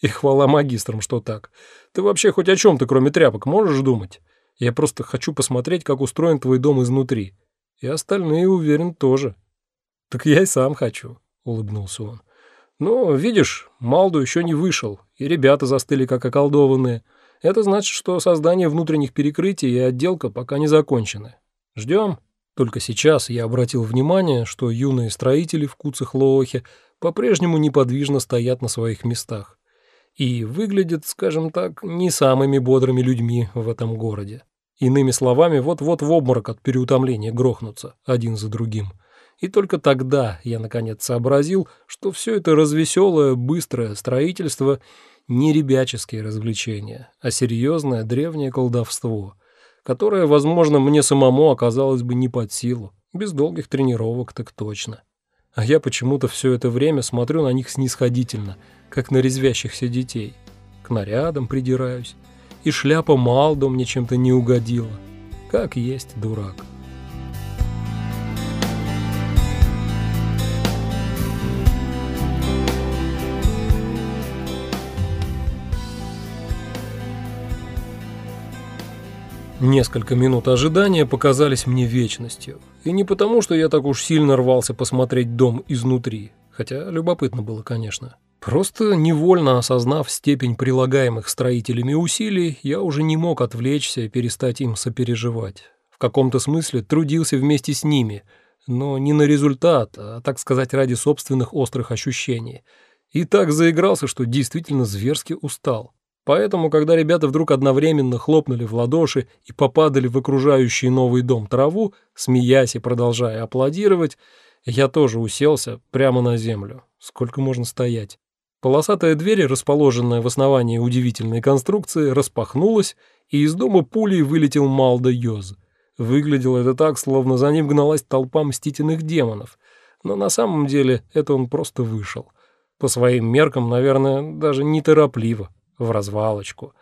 И хвала магистрам, что так. Ты вообще хоть о чем-то, кроме тряпок, можешь думать? Я просто хочу посмотреть, как устроен твой дом изнутри. И остальные, уверен, тоже. Так я и сам хочу, улыбнулся он. Но, видишь, Малду еще не вышел, и ребята застыли как околдованные. Это значит, что создание внутренних перекрытий и отделка пока не закончены. Ждем. Только сейчас я обратил внимание, что юные строители в Куцехлоохе по-прежнему неподвижно стоят на своих местах и выглядят, скажем так, не самыми бодрыми людьми в этом городе. Иными словами, вот-вот в обморок от переутомления грохнутся один за другим. И только тогда я наконец сообразил, что все это развеселое, быстрое строительство не ребяческие развлечения, а серьезное древнее колдовство, которое, возможно, мне самому оказалось бы не под силу, без долгих тренировок так точно. А я почему-то все это время смотрю на них снисходительно, как на резвящихся детей. К нарядам придираюсь, и шляпа Малдо мне чем-то не угодила. Как есть дурак. Несколько минут ожидания показались мне вечностью. И не потому, что я так уж сильно рвался посмотреть дом изнутри, хотя любопытно было, конечно. Просто невольно осознав степень прилагаемых строителями усилий, я уже не мог отвлечься и перестать им сопереживать. В каком-то смысле трудился вместе с ними, но не на результат, а, так сказать, ради собственных острых ощущений. И так заигрался, что действительно зверски устал. Поэтому, когда ребята вдруг одновременно хлопнули в ладоши и попадали в окружающий новый дом траву, смеясь и продолжая аплодировать, я тоже уселся прямо на землю. Сколько можно стоять? Полосатая дверь, расположенная в основании удивительной конструкции, распахнулась, и из дома пулей вылетел Малда Йоз. Выглядело это так, словно за ним гналась толпа мстительных демонов, но на самом деле это он просто вышел. По своим меркам, наверное, даже неторопливо, в развалочку,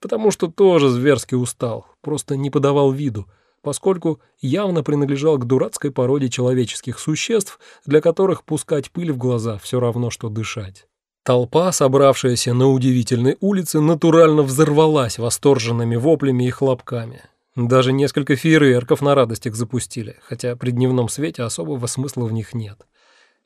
потому что тоже зверски устал, просто не подавал виду, поскольку явно принадлежал к дурацкой породе человеческих существ, для которых пускать пыль в глаза все равно, что дышать. Толпа, собравшаяся на удивительной улице, натурально взорвалась восторженными воплями и хлопками. Даже несколько фейерверков на радостях запустили, хотя при дневном свете особого смысла в них нет.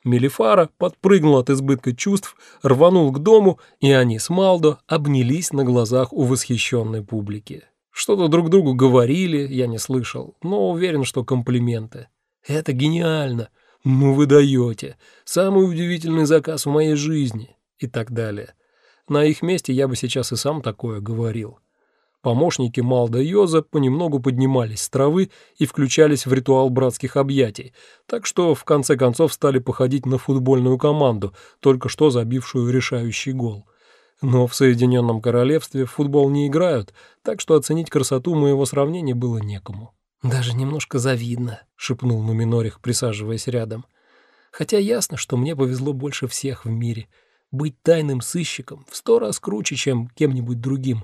Мелифара подпрыгнул от избытка чувств, рванул к дому, и они с Малдо обнялись на глазах у восхищенной публики. Что-то друг другу говорили, я не слышал, но уверен, что комплименты. «Это гениально! Ну вы даете! Самый удивительный заказ в моей жизни!» И так далее. На их месте я бы сейчас и сам такое говорил. Помощники Малда Йоза понемногу поднимались с травы и включались в ритуал братских объятий, так что в конце концов стали походить на футбольную команду, только что забившую решающий гол. Но в Соединенном Королевстве в футбол не играют, так что оценить красоту моего сравнения было некому. «Даже немножко завидно», — шепнул Нуминорих, присаживаясь рядом. «Хотя ясно, что мне повезло больше всех в мире». Быть тайным сыщиком в сто раз круче, чем кем-нибудь другим.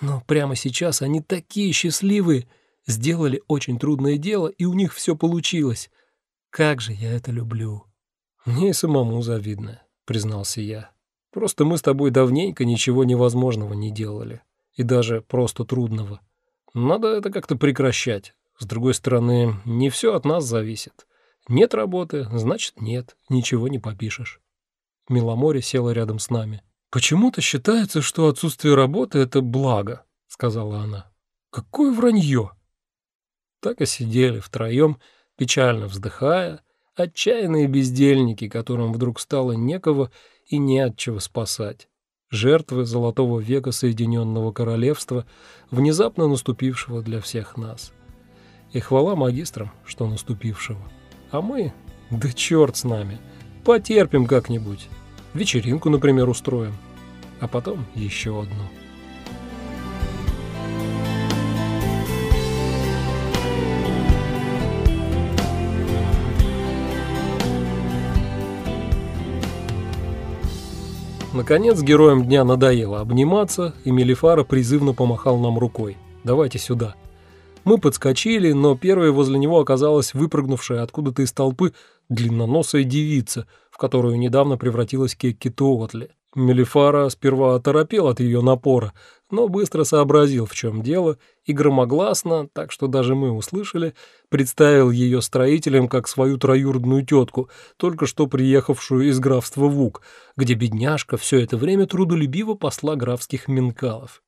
Но прямо сейчас они такие счастливые, сделали очень трудное дело, и у них все получилось. Как же я это люблю. Мне и самому завидно, признался я. Просто мы с тобой давненько ничего невозможного не делали. И даже просто трудного. Надо это как-то прекращать. С другой стороны, не все от нас зависит. Нет работы, значит нет, ничего не попишешь. Миломоре села рядом с нами. «Почему-то считается, что отсутствие работы — это благо», — сказала она. «Какое вранье!» Так и сидели втроем, печально вздыхая, отчаянные бездельники, которым вдруг стало некого и не от чего спасать. Жертвы золотого века Соединенного Королевства, внезапно наступившего для всех нас. И хвала магистрам, что наступившего. А мы? Да черт с нами! Потерпим как-нибудь. Вечеринку, например, устроим. А потом еще одну. Наконец героям дня надоело обниматься, и Мелифара призывно помахал нам рукой. «Давайте сюда». Мы подскочили, но первой возле него оказалась выпрыгнувшая откуда-то из толпы длинноносая девица, в которую недавно превратилась Кекки Туотли. Мелифара сперва оторопел от ее напора, но быстро сообразил, в чем дело, и громогласно, так что даже мы услышали, представил ее строителем как свою троюродную тетку, только что приехавшую из графства Вук, где бедняжка все это время трудолюбиво посла графских минкалов.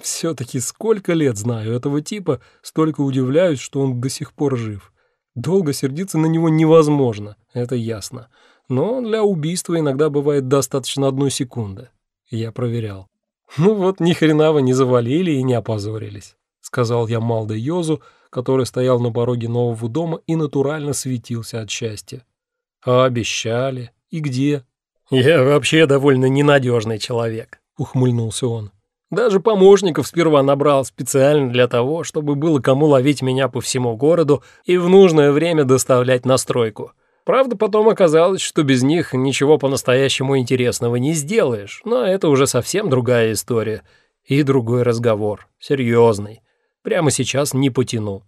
Все-таки сколько лет знаю этого типа, столько удивляюсь, что он до сих пор жив. Долго сердиться на него невозможно, это ясно но для убийства иногда бывает достаточно одной секунды. Я проверял. «Ну вот, ни хрена вы не завалили и не опозорились», — сказал я Малде Йозу, который стоял на пороге нового дома и натурально светился от счастья. «А обещали? И где?» «Я вообще довольно ненадежный человек», — ухмыльнулся он. «Даже помощников сперва набрал специально для того, чтобы было кому ловить меня по всему городу и в нужное время доставлять на стройку. Правда, потом оказалось, что без них ничего по-настоящему интересного не сделаешь, но это уже совсем другая история и другой разговор, серьезный. Прямо сейчас не потяну.